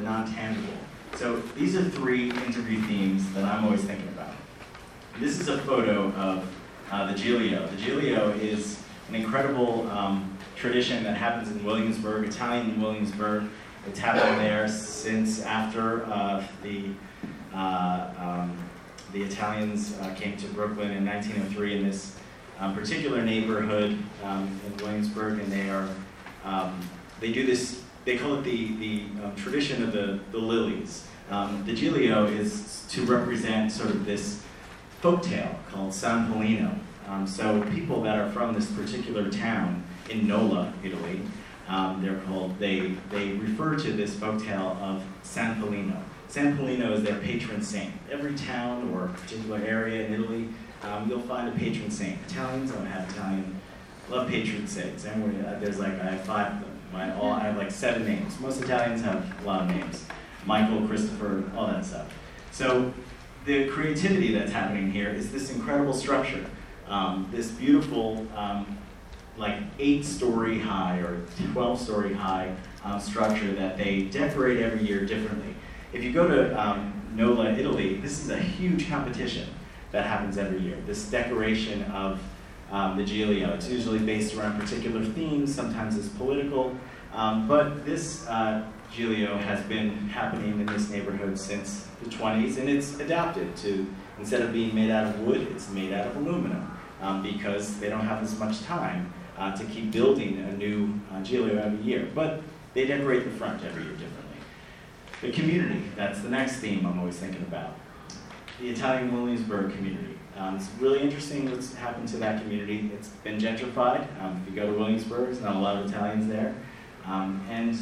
the non-tangible. So these are three interview themes that I'm always thinking about. This is a photo of uh, the Giglio. The Giglio is an incredible um, tradition that happens in Williamsburg, Italian Williamsburg. It's happened there since after uh, the uh, um, the Italians uh, came to Brooklyn in 1903 in this um, particular neighborhood um, in Williamsburg, and they are um, they do this. They call it the the um, tradition of the the lilies. Um, the Giglio is to represent sort of this folk tale called San Paolino. Um, so people that are from this particular town in Nola, Italy, they're called. They they refer to this folk tale of San Paolino. San Paolino is their patron saint. Every town or particular area in Italy, um, you'll find a patron saint. Italians don't have Italian, love patron saints. Anyway, uh, there's like, I have five of them. My, all, I have like seven names. Most Italians have a lot of names. Michael, Christopher, all that stuff. So the creativity that's happening here is this incredible structure. Um, this beautiful, um, like eight story high or 12 story high um, structure that they decorate every year differently. If you go to um, NOLA, Italy, this is a huge competition that happens every year. This decoration of um, the Giglio. It's usually based around particular themes, sometimes it's political, um, but this uh, Giglio has been happening in this neighborhood since the 20s, and it's adapted to, instead of being made out of wood, it's made out of aluminum um, because they don't have as much time uh, to keep building a new uh, Giglio every year. But they decorate the front every year differently. The community, that's the next theme I'm always thinking about. The Italian Williamsburg community. Um, it's really interesting what's happened to that community. It's been gentrified. Um, if you go to Williamsburg, there's not a lot of Italians there. Um, and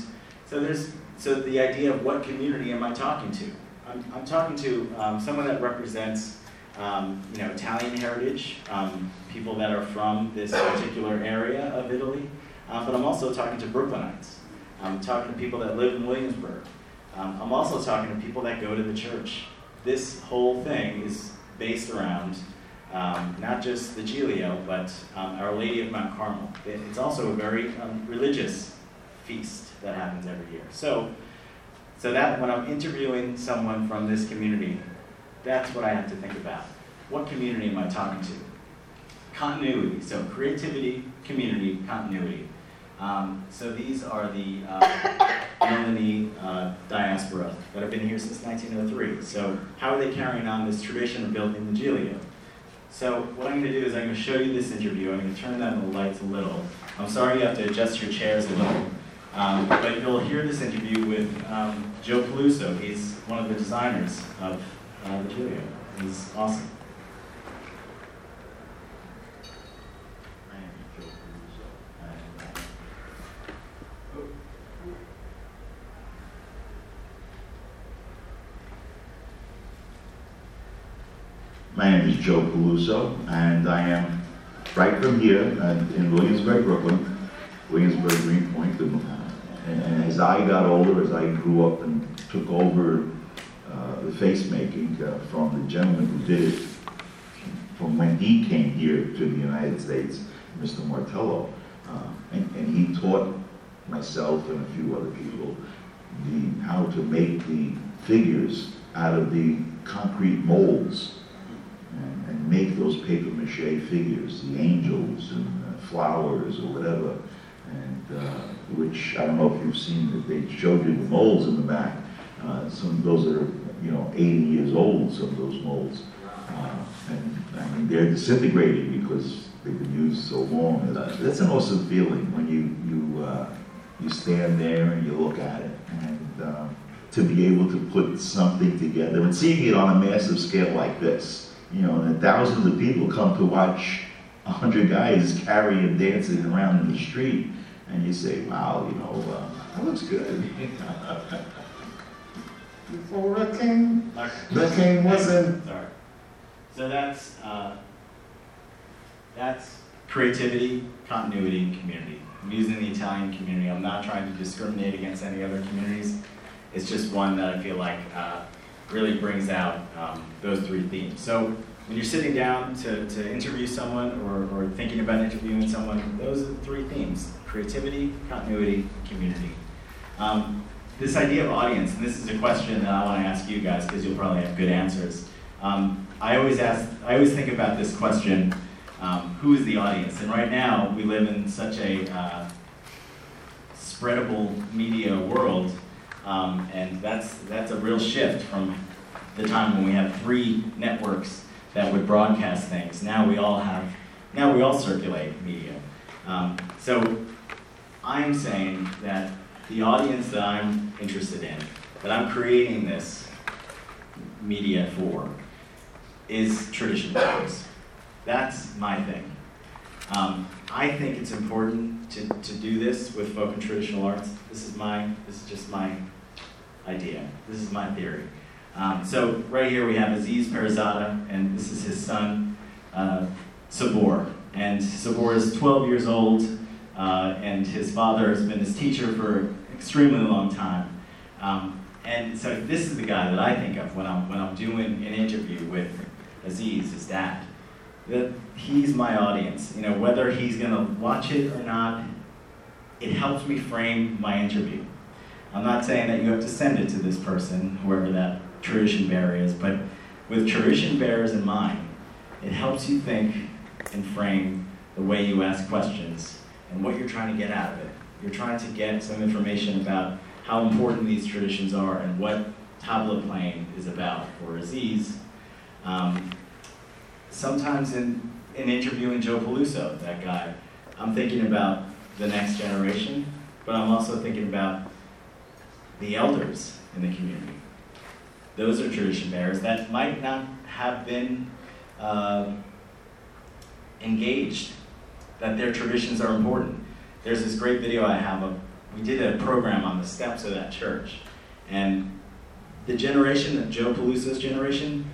so there's so the idea of what community am I talking to? I'm, I'm talking to um, someone that represents um, you know, Italian heritage, um, people that are from this particular area of Italy, uh, but I'm also talking to Brooklynites. I'm talking to people that live in Williamsburg. I'm also talking to people that go to the church. This whole thing is based around um, not just the Giglio, but um, Our Lady of Mount Carmel. It's also a very um, religious feast that happens every year. So, so that when I'm interviewing someone from this community, that's what I have to think about. What community am I talking to? Continuity. So creativity, community, continuity. Um, so these are the uh, uh, diaspora that have been here since 1903. So how are they carrying on this tradition of building the Giglio? So what I'm going to do is I'm going to show you this interview. I'm going to turn down the lights a little. I'm sorry you have to adjust your chairs a little. Um, but you'll hear this interview with um, Joe Peluso. He's one of the designers of uh, the Giglio. He's awesome. My name is Joe Peluso, and I am right from here in Williamsburg, Brooklyn, Williamsburg, Greenpoint. And as I got older, as I grew up and took over uh, the face making uh, from the gentleman who did it from when he came here to the United States, Mr. Martello, uh, and, and, he taught myself and a few other people the, how to make the figures out of the concrete molds make those paper mache figures, the angels and uh, flowers or whatever, and uh, which I don't know if you've seen that they showed you the molds in the back. Uh, some of those are you know 80 years old. Some of those molds, uh, and I mean they're disintegrating because they've been used so long. That's an awesome feeling when you you uh, you stand there and you look at it and uh, to be able to put something together and seeing it on a massive scale like this you know, and thousands of people come to watch a hundred guys carry and dancing around in the street, and you say, wow, you know, uh, that looks good. Before Rick came, Rick came wasn't. Sorry. So that's uh, that's creativity, continuity, and community. I'm using the Italian community. I'm not trying to discriminate against any other communities. It's just one that I feel like uh, really brings out um, those three themes. So when you're sitting down to, to interview someone or, or thinking about interviewing someone, those are the three themes creativity, continuity, community. Um, this idea of audience, and this is a question that I want to ask you guys because you'll probably have good answers. Um, I always ask, I always think about this question: um, Who is the audience? And right now, we live in such a uh, spreadable media world, um, and that's that's a real shift from the time when we had three networks that would broadcast things. Now we all have, now we all circulate media. Um, so I'm saying that the audience that I'm interested in, that I'm creating this media for, is traditional bearers. That's my thing. Um, I think it's important to, to do this with folk and traditional arts. This is my, this is just my idea. This is my theory. Um, so right here we have Aziz Perzada, and this is his son, uh, Sabor. And Sabor is 12 years old, uh, and his father has been his teacher for an extremely long time. Um, and so this is the guy that I think of when I'm, when I'm doing an interview with Aziz, his dad. That he's my audience. You know, whether he's going to watch it or not, it helps me frame my interview. I'm not saying that you have to send it to this person, whoever that tradition bearer is, but with tradition bearers in mind, it helps you think and frame the way you ask questions and what you're trying to get out of it. You're trying to get some information about how important these traditions are and what tabla playing is about for Aziz. Um, sometimes in, in interviewing Joe Peluso, that guy, I'm thinking about the next generation, but I'm also thinking about the elders in the community. Those are tradition bearers that might not have been uh, engaged, that their traditions are important. There's this great video I have of, we did a program on the steps of that church, and the generation, of Joe Peluso's generation,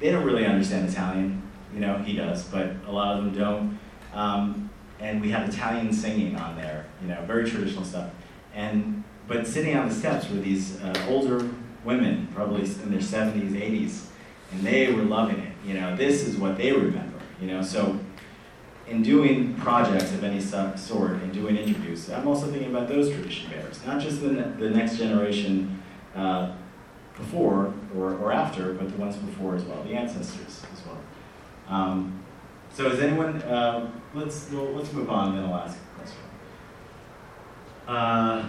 they don't really understand Italian. You know, he does, but a lot of them don't. Um, and we had Italian singing on there, you know, very traditional stuff. And but sitting on the steps were these uh, older women, probably in their 70s, 80s, and they were loving it. You know, this is what they remember. You know, so in doing projects of any sort and doing interviews, I'm also thinking about those tradition bearers, not just the, ne- the next generation uh, before or, or after, but the ones before as well, the ancestors as well. Um, so is anyone, uh, let's, well, let's move on, then I'll ask a question. Uh,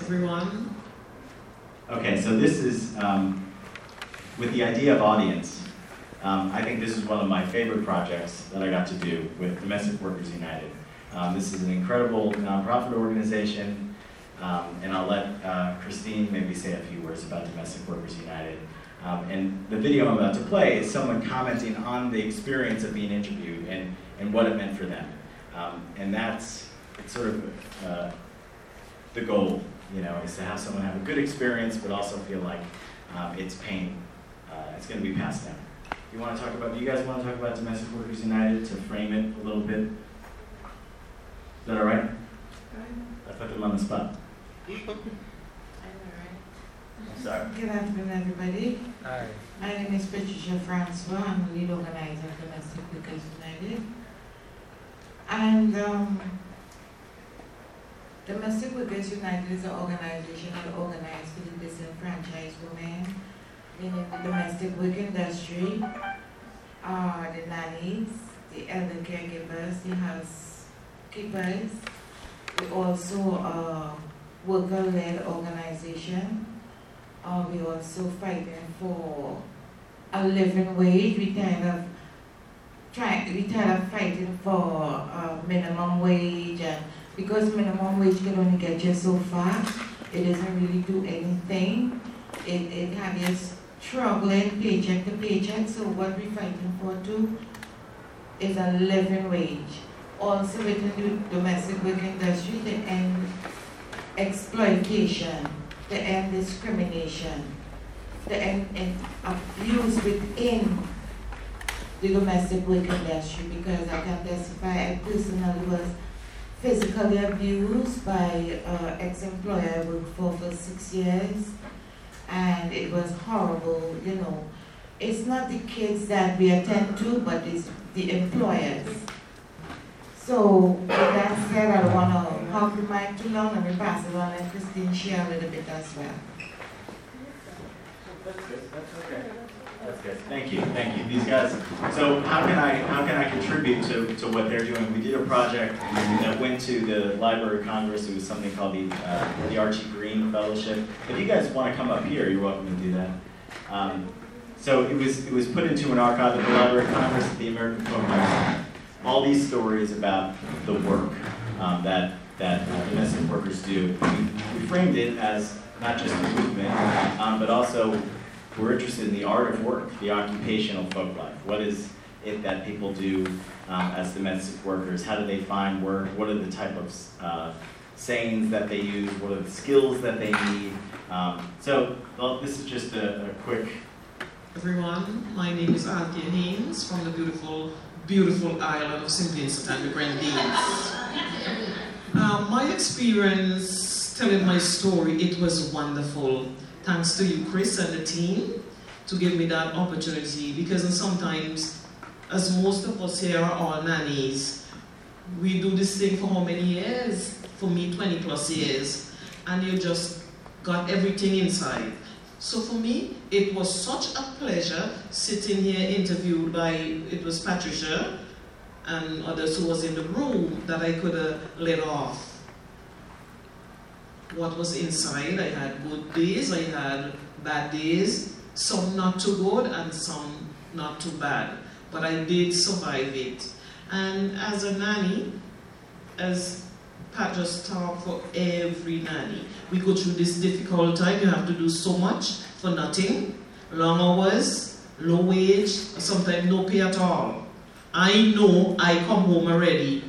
everyone. Okay, so this is um, with the idea of audience. Um, I think this is one of my favorite projects that I got to do with Domestic Workers United. Um, this is an incredible nonprofit organization, um, and I'll let uh, Christine maybe say a few words about Domestic Workers United. Um, and the video I'm about to play is someone commenting on the experience of being interviewed and, and what it meant for them. Um, and that's sort of uh, the goal you know, is to have someone have a good experience, but also feel like um, it's pain, uh, it's going to be passed down. You want to talk about? Do you guys want to talk about Domestic Workers United to frame it a little bit? Is that all right? I put them on the spot. I'm sorry. Good afternoon, everybody. Hi. My name is Patricia Francois. I'm the lead organizer of Domestic Workers United. And um, Domestic Workers United is an organization that organizes for the disenfranchised women in the domestic work industry, uh, the nannies, the elder caregivers, the housekeepers. We also a worker-led organization. Uh, we also fighting for a living wage. We kind of try, we kind of fighting for a minimum wage and because minimum wage can only get you so far, it doesn't really do anything. It, it have you struggling paycheck to paycheck, so what we're fighting for too is a living wage. Also within the domestic work industry to end exploitation, to end discrimination, to end, end abuse within the domestic work industry because I can testify I personally was physically abused by uh, ex-employer I worked for for six years, and it was horrible. You know, it's not the kids that we attend to, but it's the employers. So with that said, I want to hog the mic too long, me pass it on and Christine share a little bit as well. That's good, that's okay. Good, thank you, thank you. These guys, so how can I, how can I contribute to, to what they're doing? We did a project that went to the Library of Congress, it was something called the, uh, the Archie Green Fellowship. If you guys wanna come up here, you're welcome to do that. Um, so it was, it was put into an archive at the Library of Congress at the American Folk Museum. All these stories about the work um, that, that uh, domestic workers do. We, we framed it as not just a movement, um, but also we're interested in the art of work, the occupational folk life. What is it that people do um, as domestic workers? How do they find work? What are the type of uh, sayings that they use? What are the skills that they need? Um, so, well, this is just a, a quick everyone. My name is Anthea Haynes from the beautiful, beautiful island of St. Vincent and the Grenadines. Uh, my experience telling my story, it was wonderful. Thanks to you, Chris, and the team to give me that opportunity because sometimes, as most of us here are all nannies, we do this thing for how many years? For me, 20 plus years. And you just got everything inside. So for me, it was such a pleasure sitting here interviewed by, it was Patricia and others who was in the room that I could have let off what was inside. I had good days, I had bad days, some not too good and some not too bad. But I did survive it. And as a nanny, as Pat just talked for every nanny. We go through this difficult time. You have to do so much for nothing. Long hours, low wage, sometimes no pay at all. I know I come home already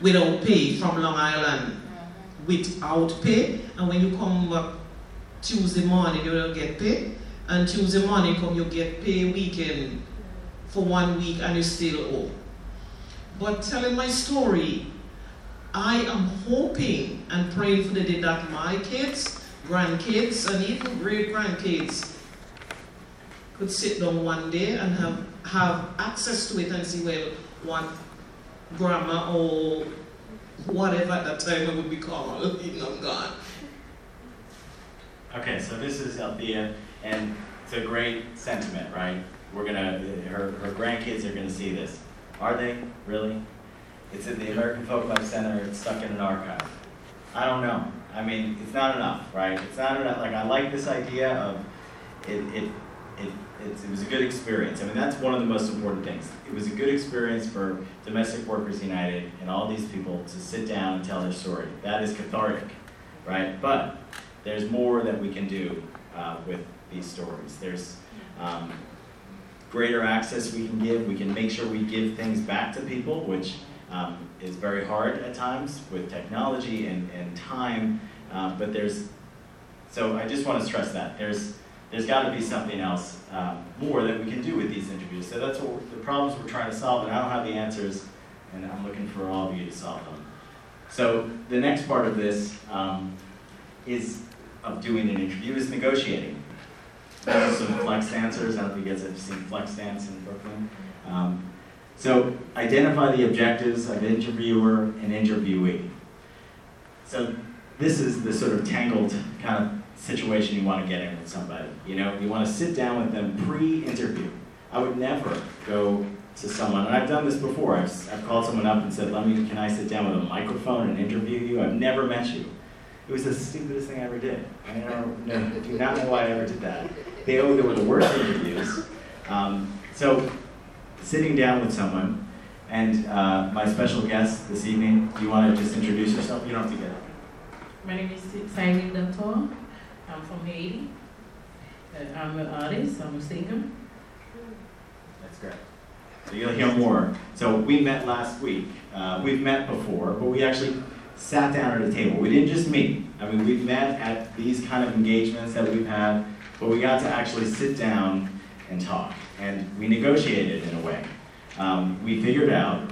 without pay from Long Island. Without pay. And when you come back Tuesday morning, you don't get pay. And Tuesday morning come, you get pay weekend for one week and you still owe. But telling my story, I am hoping and praying for the day that my kids, grandkids, and even great grandkids could sit down one day and have, have access to it and see, well, what grandma or whatever at that time it would be called, you know, God. Okay, so this is Althea, and it's a great sentiment, right? We're gonna, her, her grandkids are gonna see this. Are they, really? It's in the American Folklife Center, it's stuck in an archive. I don't know. I mean, it's not enough, right? It's not enough, like, I like this idea of, it, it, it, it's, it was a good experience. I mean, that's one of the most important things. It was a good experience for Domestic Workers United and all these people to sit down and tell their story. That is cathartic, right? But there's more that we can do uh, with these stories. There's um, greater access we can give. We can make sure we give things back to people, which um, is very hard at times with technology and, and time. Uh, but there's, so I just want to stress that. There's, there's got to be something else um, more that we can do with these interviews. So that's what the problems we're trying to solve, and I don't have the answers, and I'm looking for all of you to solve them. So the next part of this um, is of doing an interview is negotiating. There's some flex dancers. I don't know if you guys have seen flex dance in Brooklyn. Um, so identify the objectives of interviewer and interviewee. So this is the sort of tangled kind of situation you want to get in with somebody. You know, you want to sit down with them pre-interview. I would never go to someone, and I've done this before. I've, I've called someone up and said, "Let me, can I sit down with a microphone and interview you?" I've never met you. It was the stupidest thing I ever did. I don't know, do not know why I ever did that. They, they were the worst interviews. Um, so, sitting down with someone, and uh, my special guest this evening, do you want to just introduce yourself? You don't have to get up. My name is Cyrene Dantor. I'm from Haiti. I'm an artist, I'm a singer. That's great. So you'll hear more. So we met last week. Uh, we've met before, but we actually sat down at a table. We didn't just meet. I mean, we've met at these kind of engagements that we've had, but we got to actually sit down and talk. And we negotiated in a way. Um, we figured out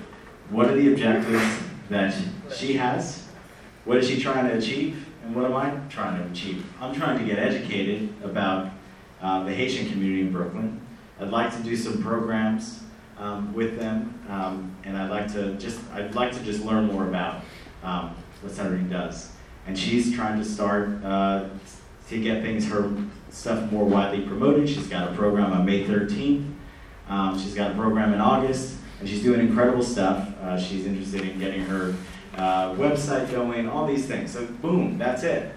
what are the objectives that she has, what is she trying to achieve, and what am I trying to achieve? I'm trying to get educated about uh, the Haitian community in Brooklyn. I'd like to do some programs um, with them, um, and I'd like to just I'd like to just learn more about um, what Centering does. And she's trying to start uh, to get things, her stuff more widely promoted. She's got a program on May 13th. Um, she's got a program in August, and she's doing incredible stuff. Uh, she's interested in getting her uh, website going, all these things. So, boom, that's it.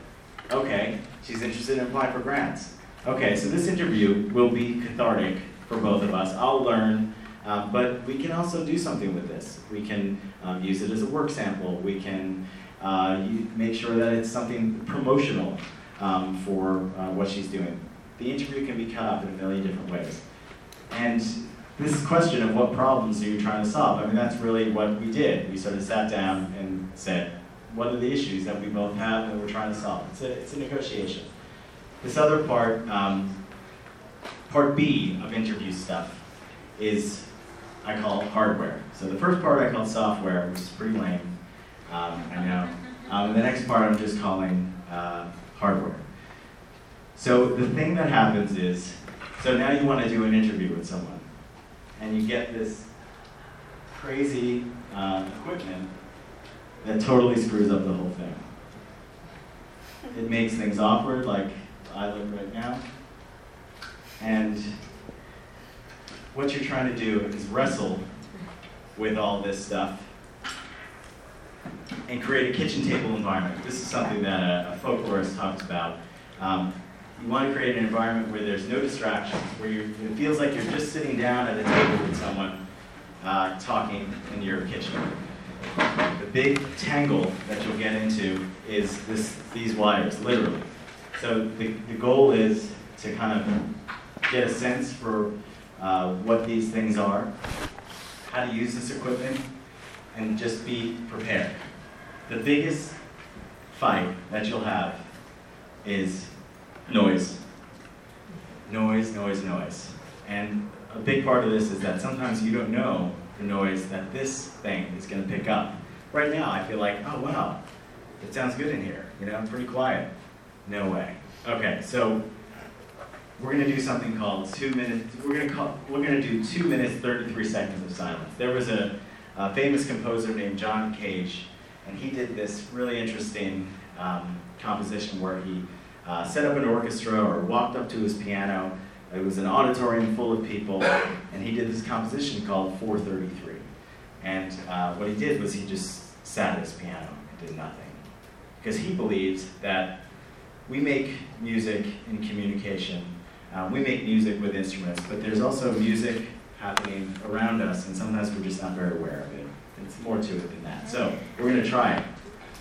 Okay, she's interested in applying for grants. Okay, so this interview will be cathartic for both of us. I'll learn, uh, but we can also do something with this. We can um, use it as a work sample. We can uh, make sure that it's something promotional um, for uh, what she's doing. The interview can be cut up in a million different ways. And this question of what problems are you trying to solve, I mean, that's really what we did. We sort of sat down and said, what are the issues that we both have that we're trying to solve? It's a, it's a negotiation. This other part, um, part B of interview stuff, is I call hardware. So the first part I call software, which is pretty lame. Um, I know. Um, and the next part I'm just calling uh, hardware. So the thing that happens is, so now you want to do an interview with someone, and you get this crazy uh, equipment that totally screws up the whole thing. It makes things awkward, like I look right now. And what you're trying to do is wrestle with all this stuff and create a kitchen table environment. This is something that a, a folklorist talks about. Um, you want to create an environment where there's no distractions, where it feels like you're just sitting down at a table with someone uh, talking in your kitchen. The big tangle that you'll get into is this, these wires, literally. So the, the goal is to kind of get a sense for uh, what these things are, how to use this equipment, and just be prepared. The biggest fight that you'll have is noise. Noise, noise, noise. And a big part of this is that sometimes you don't know the noise that this thing is going to pick up. Right now, I feel like, oh wow, it sounds good in here. You know, it's pretty quiet. No way. Okay, so we're going to do something called two minutes. We're going to call. We're going to do two minutes, thirty-three seconds of silence. There was a, a famous composer named John Cage, and he did this really interesting um, composition where he uh, set up an orchestra or walked up to his piano. It was an auditorium full of people, and he did this composition called 433. And uh, what he did was he just sat at his piano and did nothing. Because he believed that we make music in communication, uh, we make music with instruments, but there's also music happening around us, and sometimes we're just not very aware of it. It's more to it than that. So we're going to try it.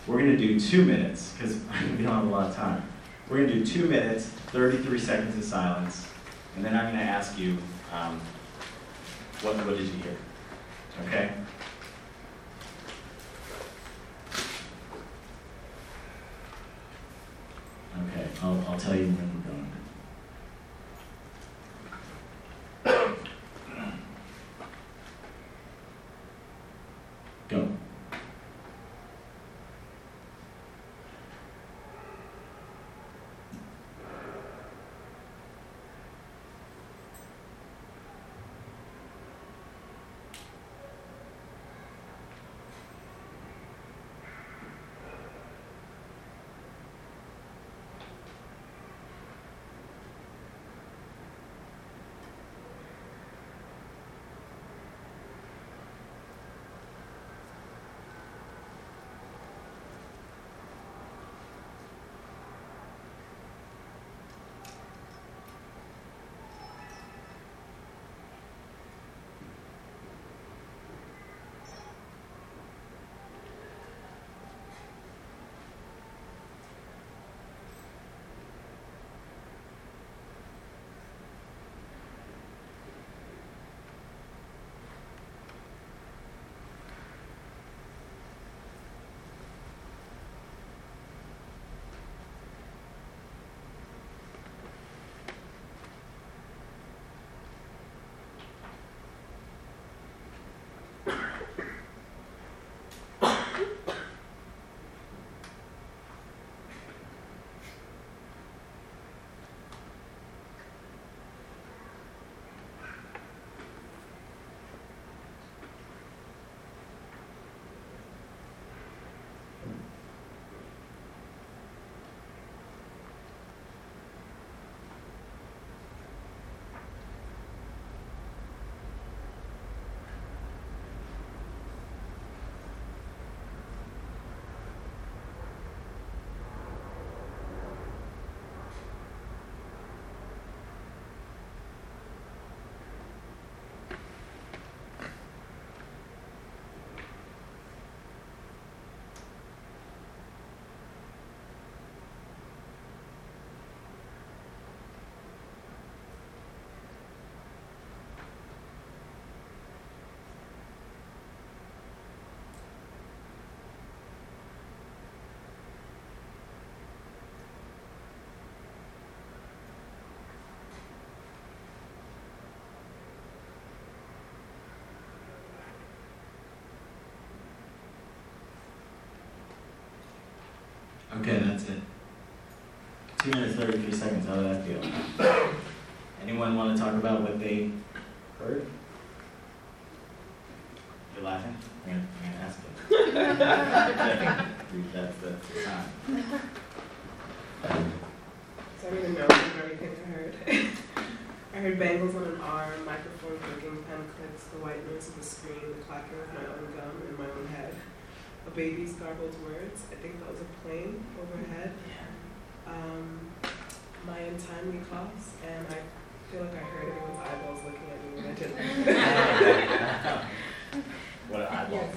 We're going to do two minutes, because we don't have a lot of time. We're going to do two minutes, 33 seconds of silence, and then I'm going to ask you, um, what, what did you hear? Okay? Okay, I'll, I'll tell you when Okay, that's it. Two minutes, thirty-three seconds, how did that feel? Anyone want to talk about what they heard? You're laughing? I'm gonna, I'm gonna ask it. That's, that's the time. So I didn't know everything I heard. I heard bangles on an arm, microphone clicking, pen clicks, the white noise of the screen, the clacking of my own gum in my own head. A baby's garbled words. I think that was a plane overhead. Um, my untimely coughs, and I feel like I heard everyone's eyeballs looking at me when I did that. What are eyeballs?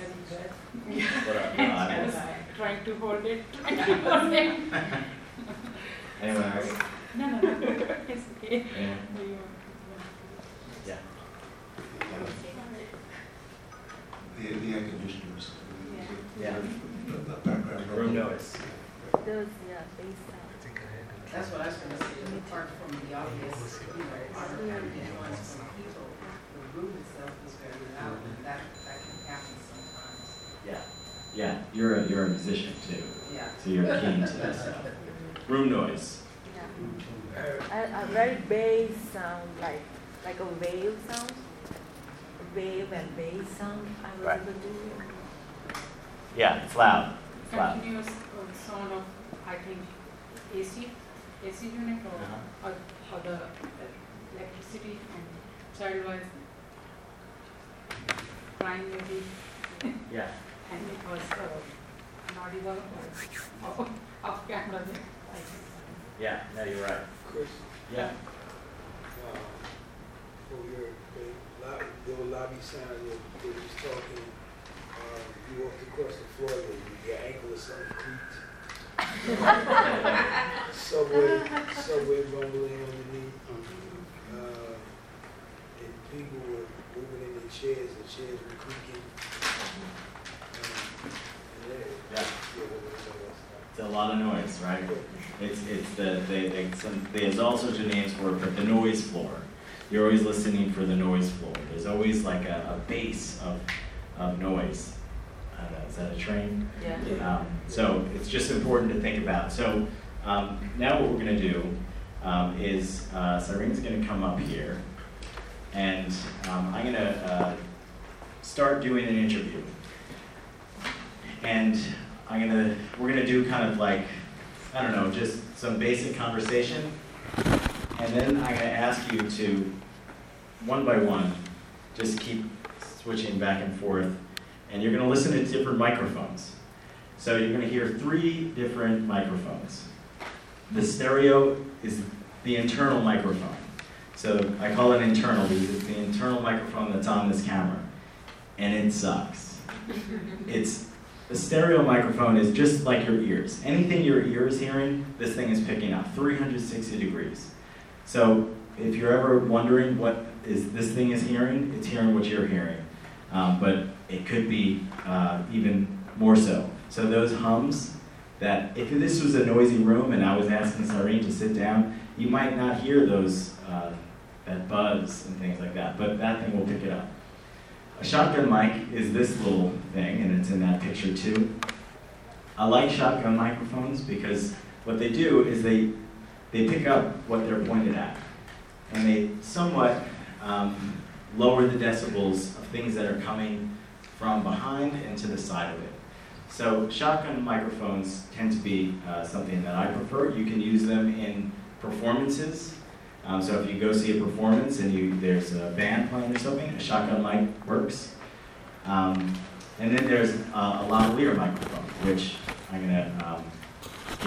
Yeah. What are no, eyeballs? Trying to hold it, trying to hold it. Anyone else? No, no, no, it's okay. Anyone? Yeah. The, the air conditioners. Yeah. The the background. Room noise. Those, yeah, bass sound. That's what I was gonna say, apart from the obvious, you know, artifact noise from people, the room itself is very loud, and that, that can happen sometimes, Yeah. Yeah, you're a, you're a musician too, yeah. so you're keen to this stuff. Room noise. Yeah. A, a very bass sound, like, like a wave sound. Wave and bass sound, I was Right. able to do. Yeah, it's loud. It's loud. Continuous uh, sound of, I think, AC, AC unit or, Uh-huh. or, or the electricity and child was crying maybe, Yeah. and it was uh, audible or off, off camera. Yeah, no, you're right. Chris, Yeah. uh, for your, the lobby, your lobby sign, that that was talking, uh, you walked across the floor, your, your ankle or something creaked. Subway, subway rumbling underneath, uh, and people were moving in their chairs, the chairs were creaking. Um, and that- Yeah. yeah, what was that? It's a lot of noise, right? It's, it's the, they, they, some, there's all sorts of names for it, but the noise floor. You're always listening for the noise floor. There's always like a, a base of, of noise. I is that a train? Yeah. Um, so it's just important to think about. So um, now what we're going to do um, is uh, Cyrene's going to come up here, and um, I'm going to uh, start doing an interview. And I'm gonna we're gonna do kind of like I don't know, just some basic conversation, and then I'm gonna ask you to one by one just keep switching back and forth, and you're gonna listen to different microphones. So you're gonna hear three different microphones. The stereo is the internal microphone. So I call it internal because it's the internal microphone that's on this camera. And it sucks. It's the stereo microphone is just like your ears. Anything your ear is hearing, this thing is picking up 360 degrees. So if you're ever wondering what is this thing is hearing, it's hearing what you're hearing. Um, but it could be uh, even more so. So those hums that if this was a noisy room and I was asking Cyrene to sit down, you might not hear those uh, that buzz and things like that. But that thing will pick it up. A shotgun mic is this little thing, and it's in that picture too. I like shotgun microphones because what they do is they they pick up what they're pointed at, and they somewhat um, lower the decibels of things that are coming from behind and to the side of it. So shotgun microphones tend to be uh, something that I prefer. You can use them in performances. Um, so if you go see a performance and you there's a band playing or something, a shotgun mic works. Um, and then there's uh, a lavalier microphone, which I'm gonna um,